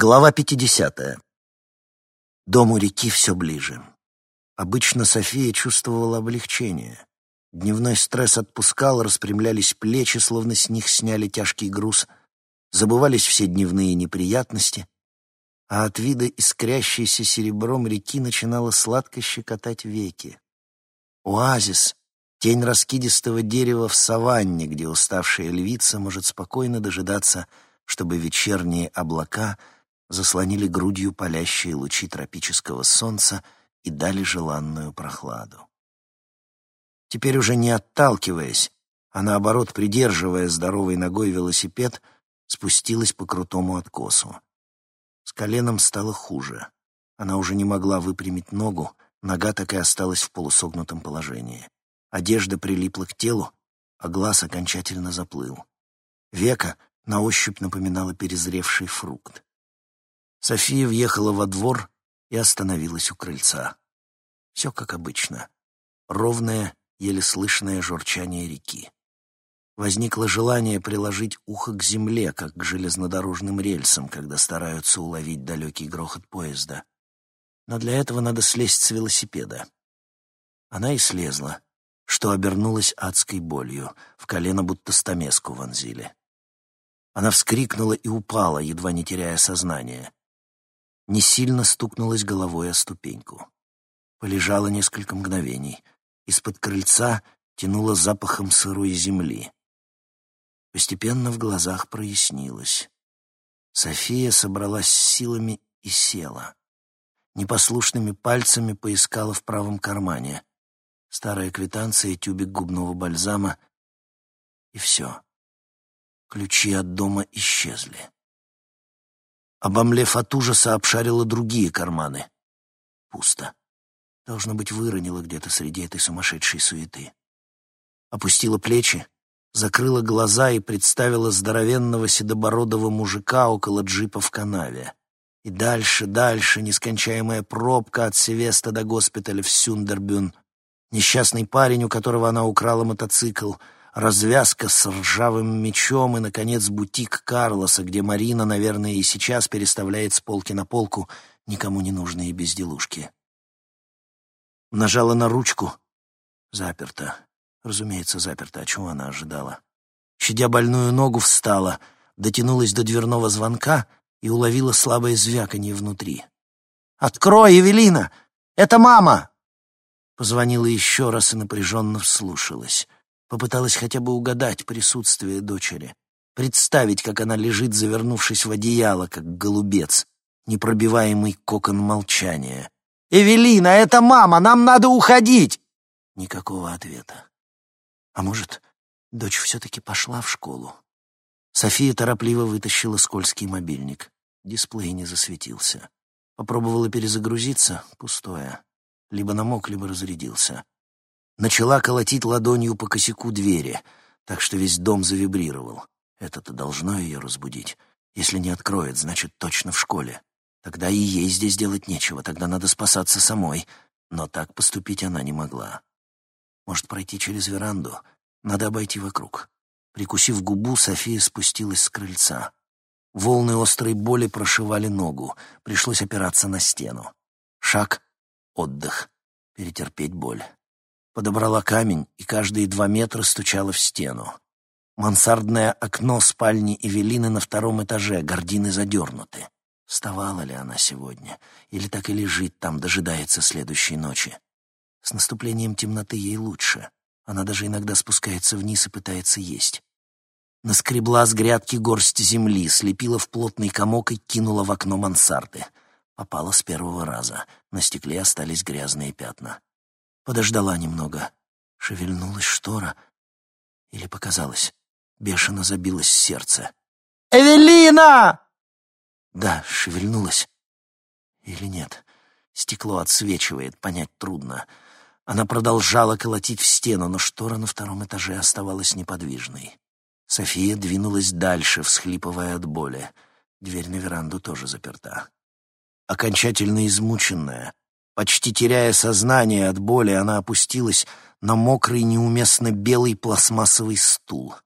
Глава 50. Дом у реки все ближе. Обычно София чувствовала облегчение. Дневной стресс отпускал, распрямлялись плечи, словно с них сняли тяжкий груз, забывались все дневные неприятности, а от вида искрящейся серебром реки начинало сладко щекотать веки. Оазис — тень раскидистого дерева в саванне, где уставшая львица может спокойно дожидаться, чтобы вечерние облака — заслонили грудью палящие лучи тропического солнца и дали желанную прохладу. Теперь уже не отталкиваясь, а наоборот придерживая здоровой ногой велосипед, спустилась по крутому откосу. С коленом стало хуже. Она уже не могла выпрямить ногу, нога так и осталась в полусогнутом положении. Одежда прилипла к телу, а глаз окончательно заплыл. Века на ощупь напоминала перезревший фрукт. София въехала во двор и остановилась у крыльца. Все как обычно. Ровное, еле слышное журчание реки. Возникло желание приложить ухо к земле, как к железнодорожным рельсам, когда стараются уловить далекий грохот поезда. Но для этого надо слезть с велосипеда. Она и слезла, что обернулось адской болью, в колено будто стамеску вонзили. Она вскрикнула и упала, едва не теряя сознание не сильно стукнулась головой о ступеньку. Полежала несколько мгновений. Из-под крыльца тянуло запахом сырой земли. Постепенно в глазах прояснилось. София собралась с силами и села. Непослушными пальцами поискала в правом кармане. Старая квитанция, тюбик губного бальзама. И все. Ключи от дома исчезли. Обомлев от ужаса, обшарила другие карманы. Пусто. Должно быть, выронила где-то среди этой сумасшедшей суеты. Опустила плечи, закрыла глаза и представила здоровенного седобородого мужика около джипа в канаве. И дальше, дальше нескончаемая пробка от Севеста до госпиталя в Сюндербюн. Несчастный парень, у которого она украла мотоцикл — развязка с ржавым мечом и, наконец, бутик Карлоса, где Марина, наверное, и сейчас переставляет с полки на полку никому не нужные безделушки. Нажала на ручку. Заперто. Разумеется, заперто. А чего она ожидала? Щадя больную ногу, встала, дотянулась до дверного звонка и уловила слабое звяканье внутри. «Открой, Эвелина! Это мама!» Позвонила еще раз и напряженно вслушалась. Попыталась хотя бы угадать присутствие дочери, представить, как она лежит, завернувшись в одеяло, как голубец, непробиваемый кокон молчания. «Эвелина, это мама! Нам надо уходить!» Никакого ответа. А может, дочь все-таки пошла в школу? София торопливо вытащила скользкий мобильник. Дисплей не засветился. Попробовала перезагрузиться — пустое. Либо намок, либо разрядился начала колотить ладонью по косяку двери, так что весь дом завибрировал. Это-то должно ее разбудить. Если не откроет, значит, точно в школе. Тогда и ей здесь делать нечего, тогда надо спасаться самой. Но так поступить она не могла. Может, пройти через веранду? Надо обойти вокруг. Прикусив губу, София спустилась с крыльца. Волны острой боли прошивали ногу. Пришлось опираться на стену. Шаг — отдых. Перетерпеть боль. Подобрала камень и каждые два метра стучала в стену. Мансардное окно спальни Эвелины на втором этаже, гардины задернуты. Вставала ли она сегодня? Или так и лежит там, дожидается следующей ночи? С наступлением темноты ей лучше. Она даже иногда спускается вниз и пытается есть. Наскребла с грядки горсть земли, слепила в плотный комок и кинула в окно мансарды. Попала с первого раза. На стекле остались грязные пятна. Подождала немного. Шевельнулась штора. Или показалось. Бешено забилось сердце. «Эвелина!» Да, шевельнулась. Или нет. Стекло отсвечивает, понять трудно. Она продолжала колотить в стену, но штора на втором этаже оставалась неподвижной. София двинулась дальше, всхлипывая от боли. Дверь на веранду тоже заперта. Окончательно измученная, Почти теряя сознание от боли, она опустилась на мокрый, неуместно белый пластмассовый стул.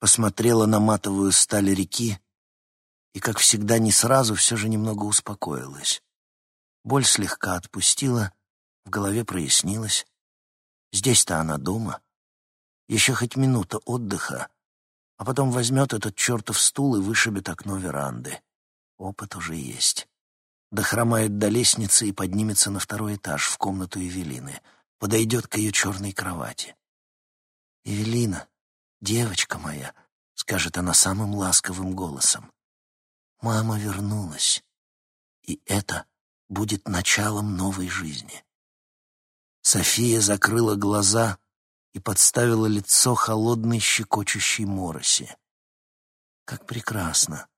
Посмотрела на матовую сталь реки и, как всегда, не сразу все же немного успокоилась. Боль слегка отпустила, в голове прояснилось. Здесь-то она дома. Еще хоть минута отдыха, а потом возьмет этот чертов стул и вышибет окно веранды. Опыт уже есть. Дохромает до лестницы и поднимется на второй этаж, в комнату Эвелины. Подойдет к ее черной кровати. «Эвелина, девочка моя», — скажет она самым ласковым голосом. «Мама вернулась, и это будет началом новой жизни». София закрыла глаза и подставила лицо холодной щекочущей мороси. Как прекрасно!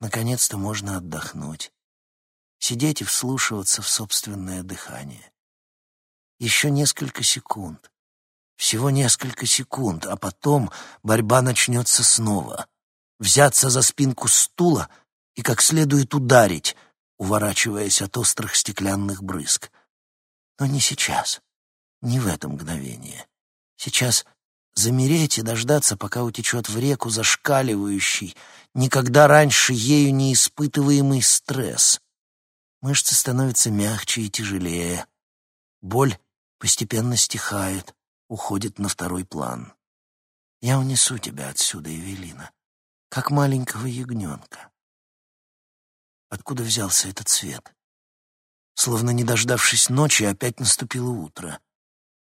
Наконец-то можно отдохнуть, сидеть и вслушиваться в собственное дыхание. Еще несколько секунд, всего несколько секунд, а потом борьба начнется снова. Взяться за спинку стула и как следует ударить, уворачиваясь от острых стеклянных брызг. Но не сейчас, не в это мгновение. Сейчас замереть и дождаться, пока утечет в реку зашкаливающий, никогда раньше ею не испытываемый стресс. Мышцы становятся мягче и тяжелее. Боль постепенно стихает, уходит на второй план. Я унесу тебя отсюда, Эвелина, как маленького ягненка. Откуда взялся этот свет? Словно не дождавшись ночи, опять наступило утро.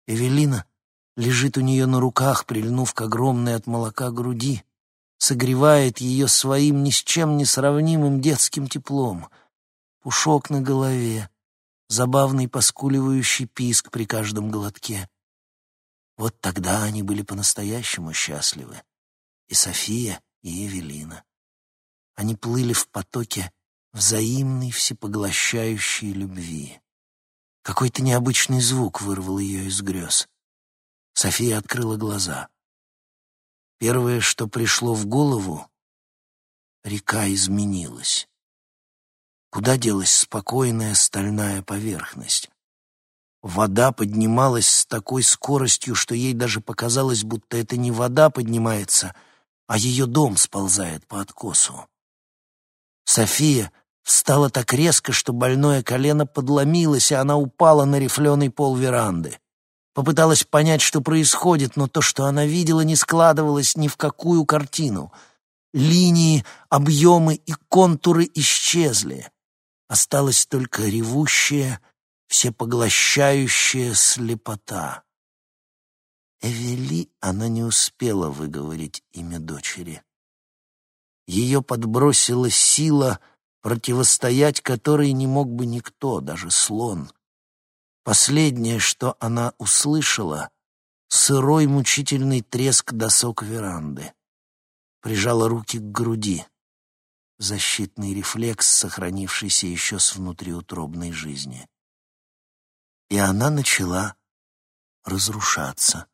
Эвелина лежит у нее на руках, прильнув к огромной от молока груди, согревает ее своим ни с чем не сравнимым детским теплом. Пушок на голове, забавный поскуливающий писк при каждом глотке. Вот тогда они были по-настоящему счастливы. И София, и Эвелина. Они плыли в потоке взаимной всепоглощающей любви. Какой-то необычный звук вырвал ее из грез. София открыла глаза. Первое, что пришло в голову — река изменилась. Куда делась спокойная стальная поверхность? Вода поднималась с такой скоростью, что ей даже показалось, будто это не вода поднимается, а ее дом сползает по откосу. София встала так резко, что больное колено подломилось, и она упала на рифленый пол веранды. Попыталась понять, что происходит, но то, что она видела, не складывалось ни в какую картину. Линии, объемы и контуры исчезли. Осталась только ревущая, всепоглощающая слепота. Эвели она не успела выговорить имя дочери. Ее подбросила сила, противостоять которой не мог бы никто, даже слон. Последнее, что она услышала — сырой мучительный треск досок веранды. Прижала руки к груди. Защитный рефлекс, сохранившийся еще с внутриутробной жизни. И она начала разрушаться.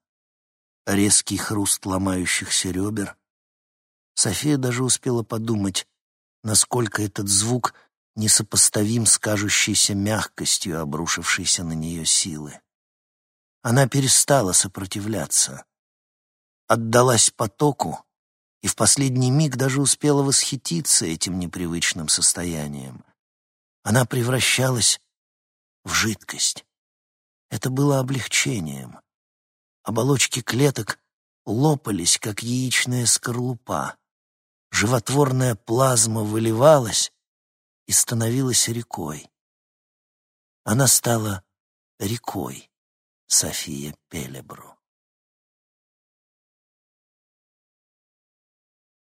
Резкий хруст ломающихся ребер. София даже успела подумать, насколько этот звук несопоставим с кажущейся мягкостью обрушившейся на нее силы. Она перестала сопротивляться, отдалась потоку и в последний миг даже успела восхититься этим непривычным состоянием. Она превращалась в жидкость. Это было облегчением. Оболочки клеток лопались, как яичная скорлупа. Животворная плазма выливалась, и становилась рекой. Она стала рекой София Пелебру.